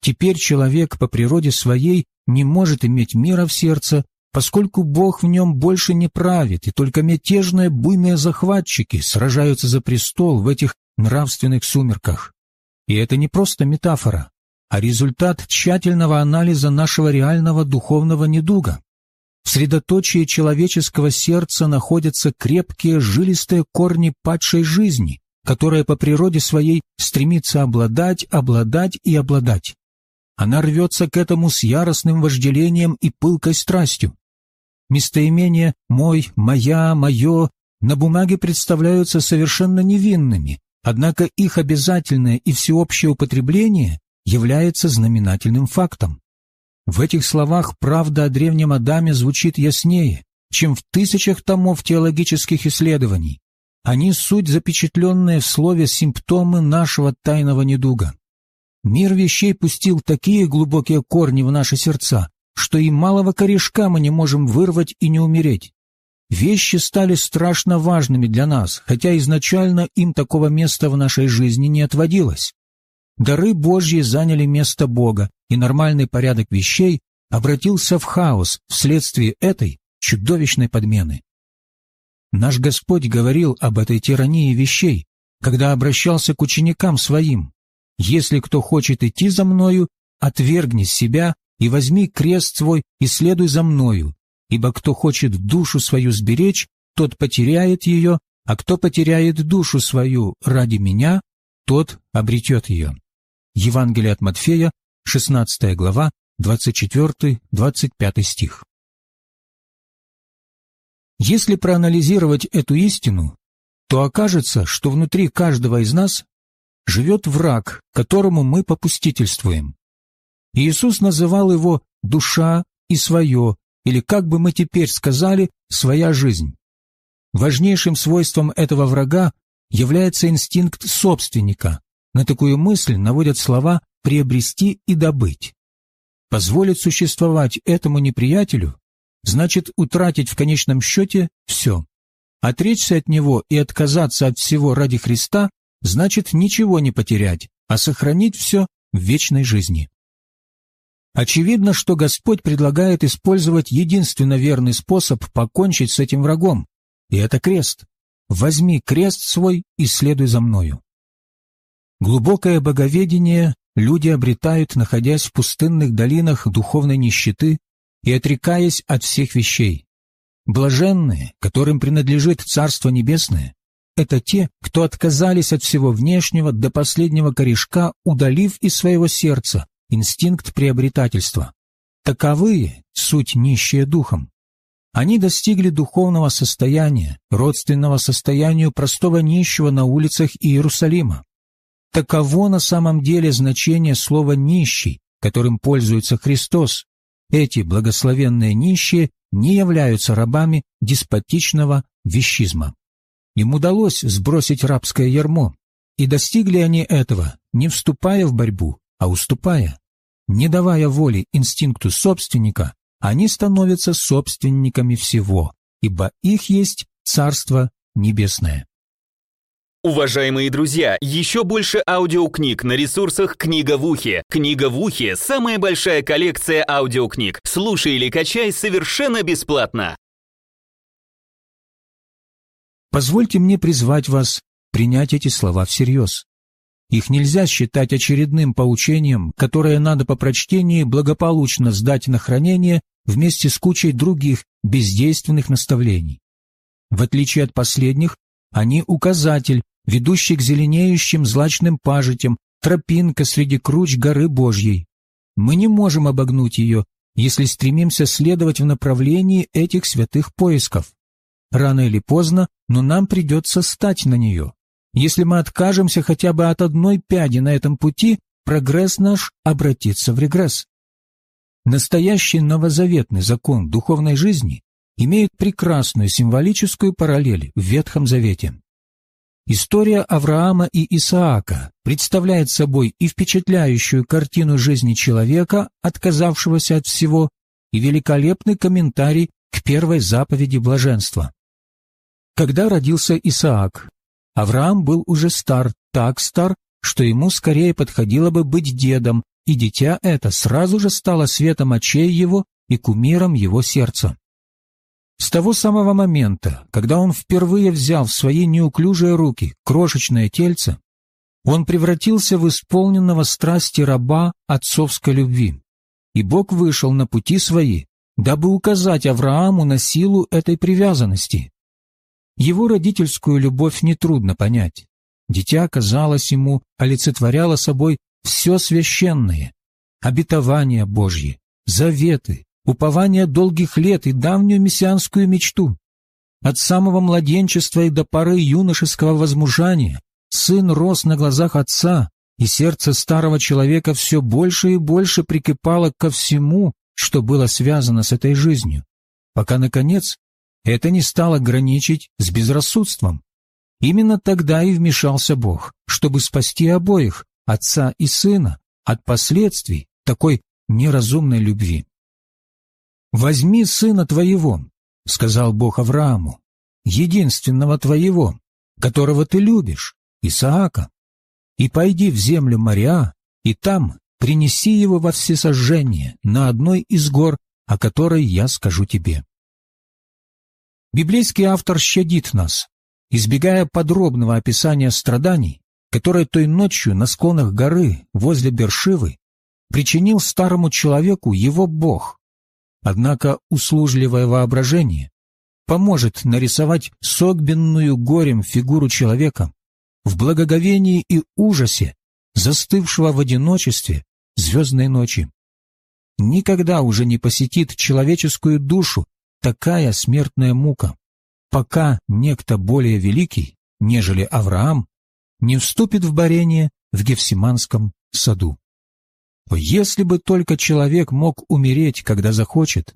Теперь человек по природе своей не может иметь мира в сердце, поскольку Бог в нем больше не правит, и только мятежные буйные захватчики сражаются за престол в этих нравственных сумерках. И это не просто метафора, а результат тщательного анализа нашего реального духовного недуга. В средоточии человеческого сердца находятся крепкие жилистые корни падшей жизни, которая по природе своей стремится обладать, обладать и обладать. Она рвется к этому с яростным вожделением и пылкой страстью. Местоимения «мой», «моя», «мое» на бумаге представляются совершенно невинными, однако их обязательное и всеобщее употребление является знаменательным фактом. В этих словах правда о древнем Адаме звучит яснее, чем в тысячах томов теологических исследований. Они суть запечатленные в слове симптомы нашего тайного недуга. Мир вещей пустил такие глубокие корни в наши сердца, что и малого корешка мы не можем вырвать и не умереть. Вещи стали страшно важными для нас, хотя изначально им такого места в нашей жизни не отводилось. Дары Божьи заняли место Бога, и нормальный порядок вещей обратился в хаос вследствие этой чудовищной подмены. Наш Господь говорил об этой тирании вещей, когда обращался к ученикам своим. Если кто хочет идти за мною, отвергни себя и возьми крест свой и следуй за мною, ибо кто хочет душу свою сберечь, тот потеряет ее, а кто потеряет душу свою ради меня, тот обретет ее. Евангелие от Матфея, 16 глава, 24-25 стих. Если проанализировать эту истину, то окажется, что внутри каждого из нас живет враг, которому мы попустительствуем. Иисус называл его «душа» и «свое», или, как бы мы теперь сказали, «своя жизнь». Важнейшим свойством этого врага является инстинкт собственника. На такую мысль наводят слова «приобрести и добыть». Позволить существовать этому неприятелю значит утратить в конечном счете все. Отречься от него и отказаться от всего ради Христа значит ничего не потерять, а сохранить все в вечной жизни. Очевидно, что Господь предлагает использовать единственно верный способ покончить с этим врагом, и это крест. Возьми крест свой и следуй за мною. Глубокое боговедение люди обретают, находясь в пустынных долинах духовной нищеты и отрекаясь от всех вещей. Блаженные, которым принадлежит Царство Небесное, это те, кто отказались от всего внешнего до последнего корешка, удалив из своего сердца инстинкт приобретательства. Таковые — суть нищие духом. Они достигли духовного состояния, родственного состоянию простого нищего на улицах Иерусалима. Таково на самом деле значение слова «нищий», которым пользуется Христос. Эти благословенные нищие не являются рабами деспотичного вещизма. Им удалось сбросить рабское ярмо, и достигли они этого, не вступая в борьбу, а уступая. Не давая воли инстинкту собственника, они становятся собственниками всего, ибо их есть Царство Небесное. Уважаемые друзья, еще больше аудиокниг на ресурсах «Книга в ухе». «Книга в ухе» — самая большая коллекция аудиокниг. Слушай или качай совершенно бесплатно. Позвольте мне призвать вас принять эти слова всерьез. Их нельзя считать очередным поучением, которое надо по прочтении благополучно сдать на хранение вместе с кучей других бездейственных наставлений. В отличие от последних, они указатель, ведущий к зеленеющим злачным пажитям, тропинка среди круч горы Божьей. Мы не можем обогнуть ее, если стремимся следовать в направлении этих святых поисков. Рано или поздно, но нам придется стать на нее. Если мы откажемся хотя бы от одной пяди на этом пути, прогресс наш обратится в регресс. Настоящий новозаветный закон духовной жизни имеет прекрасную символическую параллель в Ветхом Завете. История Авраама и Исаака представляет собой и впечатляющую картину жизни человека, отказавшегося от всего, и великолепный комментарий к первой заповеди блаженства. Когда родился Исаак, Авраам был уже стар, так стар, что ему скорее подходило бы быть дедом, и дитя это сразу же стало светом очей его и кумиром его сердца. С того самого момента, когда он впервые взял в свои неуклюжие руки крошечное тельце, он превратился в исполненного страсти раба отцовской любви. И Бог вышел на пути свои, дабы указать Аврааму на силу этой привязанности. Его родительскую любовь нетрудно понять. Дитя, казалось ему, олицетворяло собой все священное, обетования Божьи, заветы, упование долгих лет и давнюю мессианскую мечту. От самого младенчества и до поры юношеского возмужания сын рос на глазах отца, и сердце старого человека все больше и больше прикипало ко всему, что было связано с этой жизнью, пока, наконец, это не стало граничить с безрассудством. Именно тогда и вмешался Бог, чтобы спасти обоих, отца и сына, от последствий такой неразумной любви. «Возьми сына твоего», — сказал Бог Аврааму, «единственного твоего, которого ты любишь, Исаака, и пойди в землю моря, и там принеси его во всесожжение на одной из гор, о которой я скажу тебе». Библейский автор щадит нас, избегая подробного описания страданий, которые той ночью на склонах горы возле Бершивы причинил старому человеку его Бог. Однако услужливое воображение поможет нарисовать согбенную горем фигуру человека в благоговении и ужасе, застывшего в одиночестве звездной ночи. Никогда уже не посетит человеческую душу такая смертная мука, пока некто более великий, нежели Авраам, не вступит в борение в Гефсиманском саду. Если бы только человек мог умереть, когда захочет.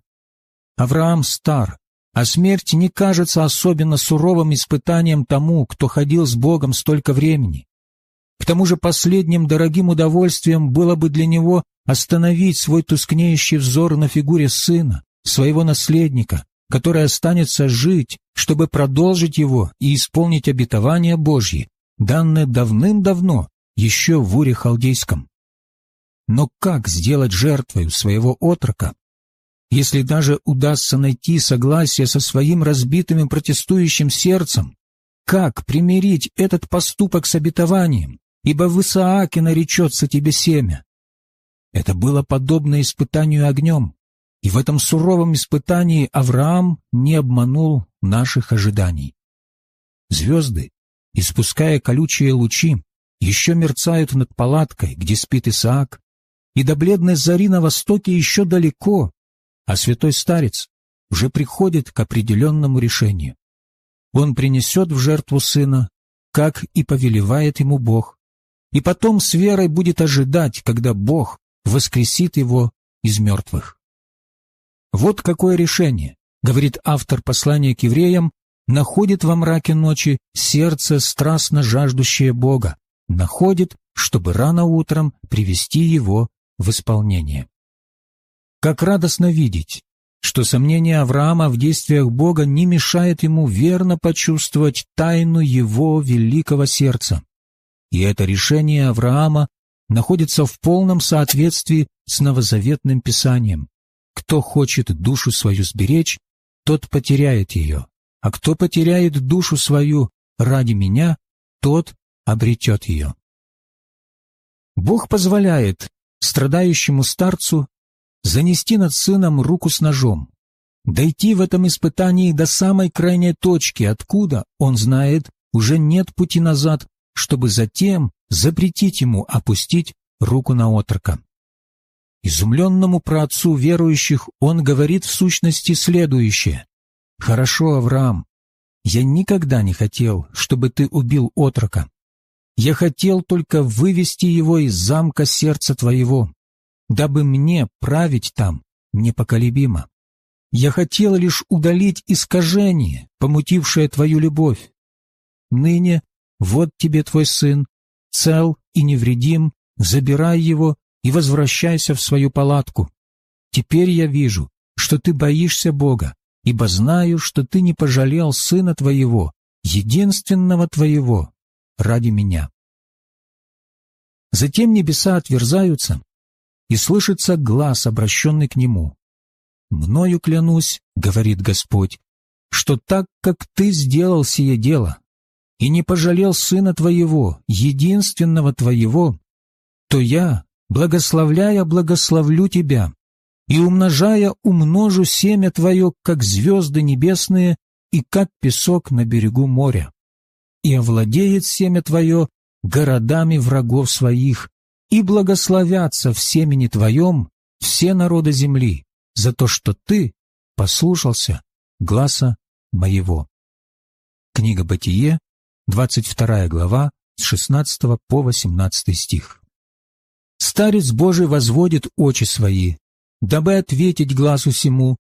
Авраам стар, а смерть не кажется особенно суровым испытанием тому, кто ходил с Богом столько времени. К тому же последним дорогим удовольствием было бы для него остановить свой тускнеющий взор на фигуре сына, своего наследника, который останется жить, чтобы продолжить его и исполнить обетование Божье, данное давным-давно, еще в Уре Халдейском. Но как сделать жертвою своего отрока, если даже удастся найти согласие со своим разбитым и протестующим сердцем? Как примирить этот поступок с обетованием, ибо в Исааке наречется тебе семя? Это было подобно испытанию огнем, и в этом суровом испытании Авраам не обманул наших ожиданий. Звезды, испуская колючие лучи, еще мерцают над палаткой, где спит Исаак, и до бледной зари на востоке еще далеко, а святой старец уже приходит к определенному решению. Он принесет в жертву сына, как и повелевает ему Бог, и потом с верой будет ожидать, когда Бог воскресит его из мертвых. Вот какое решение, говорит автор послания к евреям, находит во мраке ночи сердце страстно жаждущее Бога, находит, чтобы рано утром привести его в исполнение. Как радостно видеть, что сомнение Авраама в действиях Бога не мешает ему верно почувствовать тайну его великого сердца. И это решение Авраама находится в полном соответствии с новозаветным писанием. Кто хочет душу свою сберечь, тот потеряет ее, а кто потеряет душу свою ради меня, тот обретет ее. Бог позволяет страдающему старцу занести над сыном руку с ножом, дойти в этом испытании до самой крайней точки, откуда, он знает, уже нет пути назад, чтобы затем запретить ему опустить руку на отрока. Изумленному праотцу верующих он говорит в сущности следующее. «Хорошо, Авраам, я никогда не хотел, чтобы ты убил отрока. Я хотел только вывести его из замка сердца твоего, дабы мне править там непоколебимо. Я хотел лишь удалить искажение, помутившее твою любовь. Ныне вот тебе твой сын, цел и невредим, забирай его и возвращайся в свою палатку. Теперь я вижу, что ты боишься Бога, ибо знаю, что ты не пожалел сына твоего, единственного твоего, ради меня. Затем небеса отверзаются, и слышится глаз, обращенный к нему. «Мною клянусь, — говорит Господь, — что так, как ты сделал сие дело, и не пожалел сына твоего, единственного твоего, то я, благословляя, благословлю тебя, и умножая, умножу семя твое, как звезды небесные и как песок на берегу моря. И овладеет семя твое городами врагов своих, и благословятся в семени твоем все народы земли за то, что ты послушался гласа моего. Книга Бытие, 22 глава, с 16 по 18 стих. Старец Божий возводит очи свои, дабы ответить глазу сему,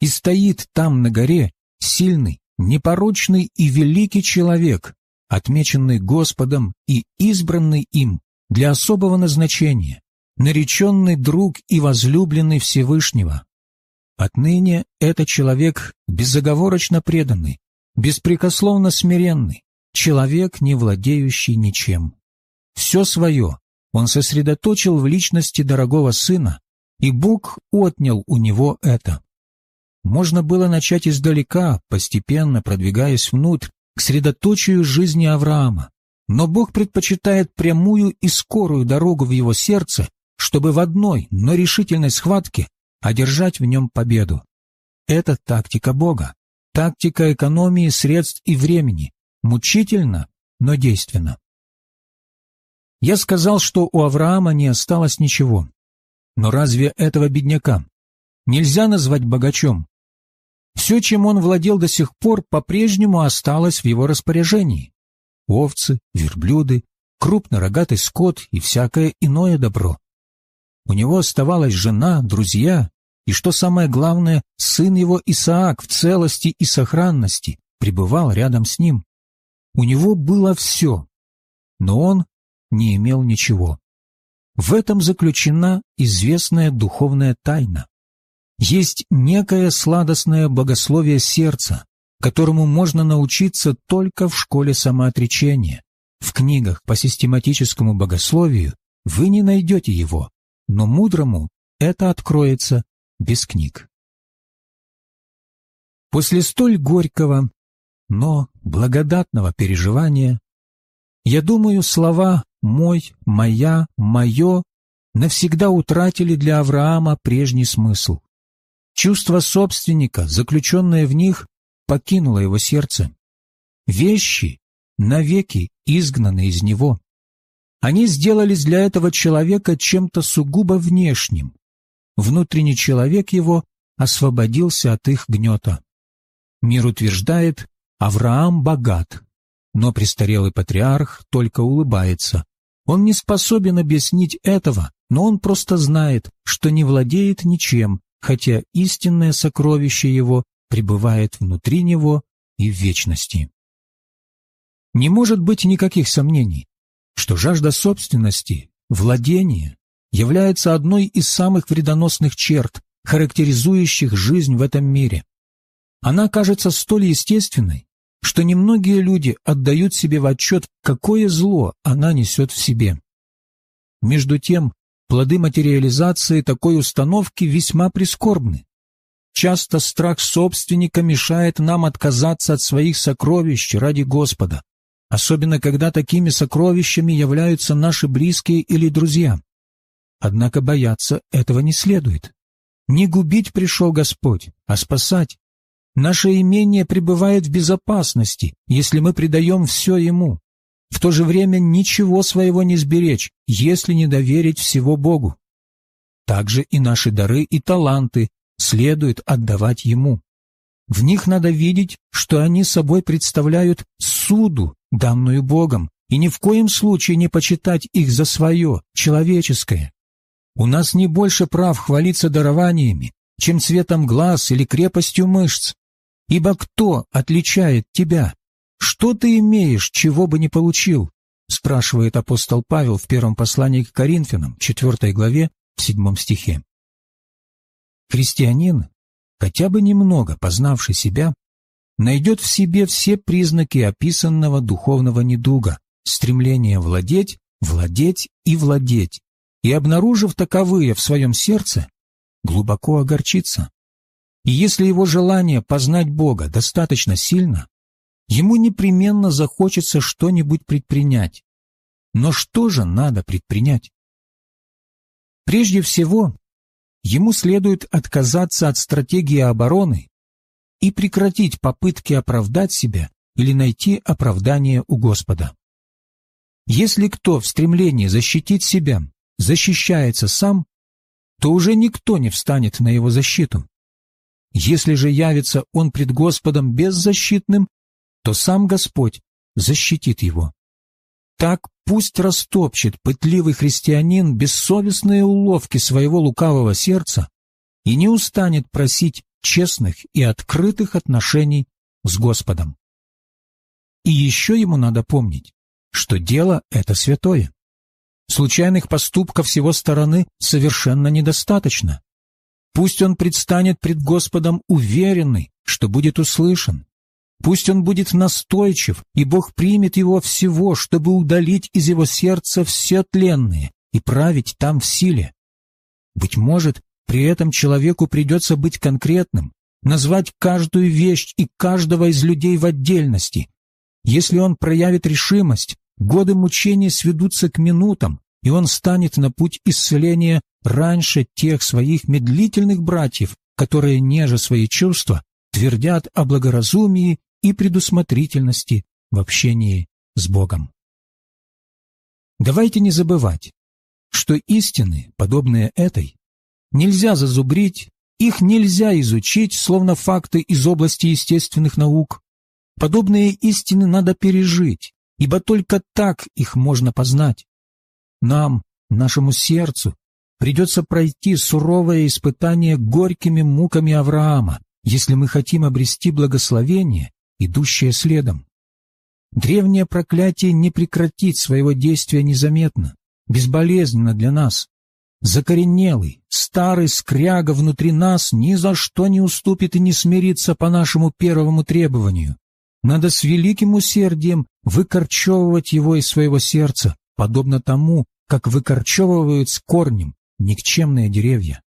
и стоит там на горе сильный, непорочный и великий человек, отмеченный Господом и избранный им для особого назначения, нареченный друг и возлюбленный Всевышнего. Отныне этот человек безоговорочно преданный, беспрекословно смиренный, человек, не владеющий ничем. Все свое он сосредоточил в личности дорогого сына, и Бог отнял у него это. Можно было начать издалека, постепенно продвигаясь внутрь, к средоточию жизни Авраама, но Бог предпочитает прямую и скорую дорогу в его сердце, чтобы в одной, но решительной схватке одержать в нем победу. Это тактика Бога, тактика экономии средств и времени, мучительно, но действенно. Я сказал, что у Авраама не осталось ничего. Но разве этого бедняка нельзя назвать богачом? Все, чем он владел до сих пор, по-прежнему осталось в его распоряжении. Овцы, верблюды, крупно-рогатый скот и всякое иное добро. У него оставалась жена, друзья и, что самое главное, сын его Исаак в целости и сохранности пребывал рядом с ним. У него было все, но он не имел ничего. В этом заключена известная духовная тайна. Есть некое сладостное богословие сердца, которому можно научиться только в школе самоотречения. В книгах по систематическому богословию вы не найдете его, но мудрому это откроется без книг. После столь горького, но благодатного переживания, я думаю, слова «мой», «моя», «мое» навсегда утратили для Авраама прежний смысл. Чувство собственника, заключенное в них, покинуло его сердце. Вещи навеки изгнаны из него. Они сделались для этого человека чем-то сугубо внешним. Внутренний человек его освободился от их гнета. Мир утверждает, Авраам богат, но престарелый патриарх только улыбается. Он не способен объяснить этого, но он просто знает, что не владеет ничем, хотя истинное сокровище его пребывает внутри него и в вечности. Не может быть никаких сомнений, что жажда собственности, владения является одной из самых вредоносных черт, характеризующих жизнь в этом мире. Она кажется столь естественной, что немногие люди отдают себе в отчет, какое зло она несет в себе. Между тем, плоды материализации такой установки весьма прискорбны. Часто страх собственника мешает нам отказаться от своих сокровищ ради Господа, особенно когда такими сокровищами являются наши близкие или друзья. Однако бояться этого не следует. Не губить пришел Господь, а спасать. Наше имение пребывает в безопасности, если мы предаем все Ему. В то же время ничего своего не сберечь, если не доверить всего Богу. Также и наши дары и таланты следует отдавать Ему. В них надо видеть, что они собой представляют суду, данную Богом, и ни в коем случае не почитать их за свое, человеческое. У нас не больше прав хвалиться дарованиями, чем цветом глаз или крепостью мышц, Ибо кто отличает тебя? Что ты имеешь, чего бы не получил? Спрашивает апостол Павел в первом послании к Коринфянам, 4 главе, в 7 стихе. Христианин хотя бы немного познавший себя, найдет в себе все признаки описанного духовного недуга, стремление владеть, владеть и владеть, и, обнаружив таковые в своем сердце, глубоко огорчится. И если его желание познать Бога достаточно сильно, ему непременно захочется что-нибудь предпринять. Но что же надо предпринять? Прежде всего, ему следует отказаться от стратегии обороны и прекратить попытки оправдать себя или найти оправдание у Господа. Если кто в стремлении защитить себя защищается сам, то уже никто не встанет на его защиту. Если же явится он пред Господом беззащитным, то сам Господь защитит его. Так пусть растопчет пытливый христианин бессовестные уловки своего лукавого сердца и не устанет просить честных и открытых отношений с Господом. И еще ему надо помнить, что дело это святое. Случайных поступков с его стороны совершенно недостаточно. Пусть он предстанет пред Господом уверенный, что будет услышан. Пусть он будет настойчив, и Бог примет его всего, чтобы удалить из его сердца все тленные и править там в силе. Быть может, при этом человеку придется быть конкретным, назвать каждую вещь и каждого из людей в отдельности. Если он проявит решимость, годы мучений сведутся к минутам, и он станет на путь исцеления раньше тех своих медлительных братьев, которые, неже свои чувства, твердят о благоразумии и предусмотрительности в общении с Богом. Давайте не забывать, что истины, подобные этой, нельзя зазубрить, их нельзя изучить, словно факты из области естественных наук. Подобные истины надо пережить, ибо только так их можно познать. Нам, нашему сердцу, придется пройти суровое испытание горькими муками Авраама, если мы хотим обрести благословение идущее следом. Древнее проклятие не прекратит своего действия незаметно, безболезненно для нас. Закоренелый, старый скряга внутри нас ни за что не уступит и не смирится по нашему первому требованию. Надо с великим усердием выкорчевывать его из своего сердца, подобно тому, как выкорчевывают с корнем никчемные деревья.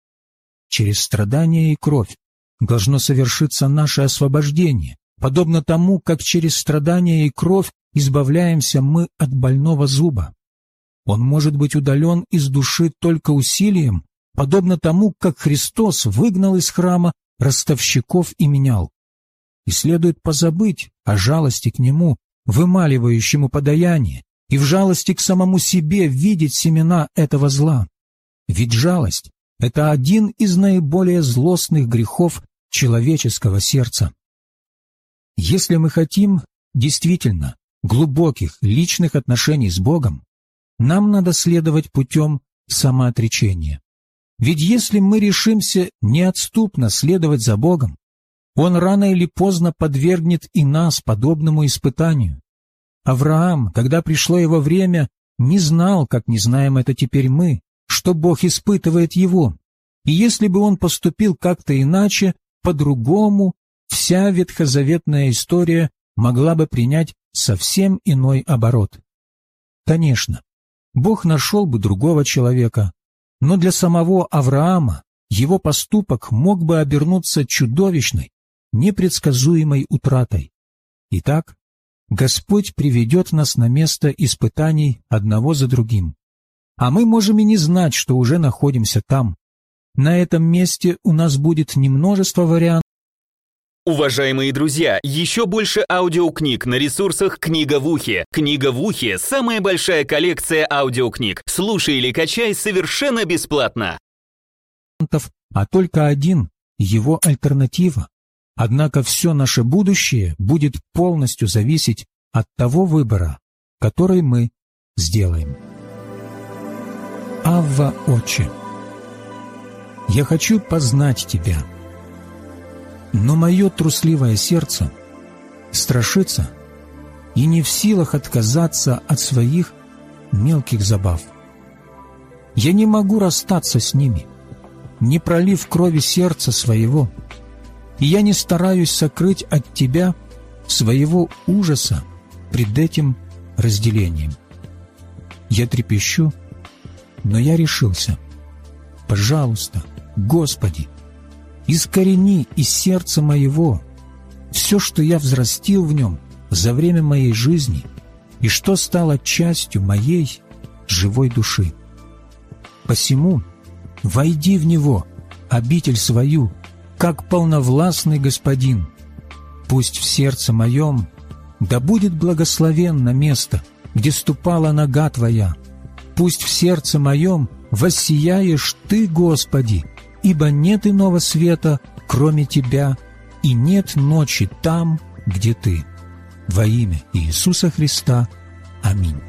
Через страдания и кровь должно совершиться наше освобождение, подобно тому, как через страдания и кровь избавляемся мы от больного зуба. Он может быть удален из души только усилием, подобно тому, как Христос выгнал из храма ростовщиков и менял. И следует позабыть о жалости к Нему, вымаливающему подаяние, и в жалости к самому себе видеть семена этого зла. Ведь жалость — это один из наиболее злостных грехов человеческого сердца. Если мы хотим действительно глубоких личных отношений с Богом, нам надо следовать путем самоотречения. Ведь если мы решимся неотступно следовать за Богом, Он рано или поздно подвергнет и нас подобному испытанию. Авраам, когда пришло его время, не знал, как не знаем это теперь мы, что Бог испытывает его. И если бы он поступил как-то иначе, по-другому, вся ветхозаветная история могла бы принять совсем иной оборот. Конечно, Бог нашел бы другого человека, но для самого Авраама его поступок мог бы обернуться чудовищной, непредсказуемой утратой. Итак, Господь приведет нас на место испытаний одного за другим. А мы можем и не знать, что уже находимся там. На этом месте у нас будет не множество вариантов, Уважаемые друзья, еще больше аудиокниг на ресурсах «Книга в ухе». «Книга в ухе» — самая большая коллекция аудиокниг. Слушай или качай совершенно бесплатно. А только один — его альтернатива. Однако все наше будущее будет полностью зависеть от того выбора, который мы сделаем. Авва Отче, я хочу познать Тебя — но мое трусливое сердце страшится и не в силах отказаться от своих мелких забав. Я не могу расстаться с ними, не пролив крови сердца своего, и я не стараюсь сокрыть от тебя своего ужаса пред этим разделением. Я трепещу, но я решился. Пожалуйста, Господи, искорени из сердца моего все, что я взрастил в нем за время моей жизни и что стало частью моей живой души. Посему войди в него, обитель свою, как полновластный Господин. Пусть в сердце моем да будет благословенно место, где ступала нога Твоя. Пусть в сердце моем воссияешь Ты, Господи, ибо нет иного света, кроме Тебя, и нет ночи там, где Ты. Во имя Иисуса Христа. Аминь.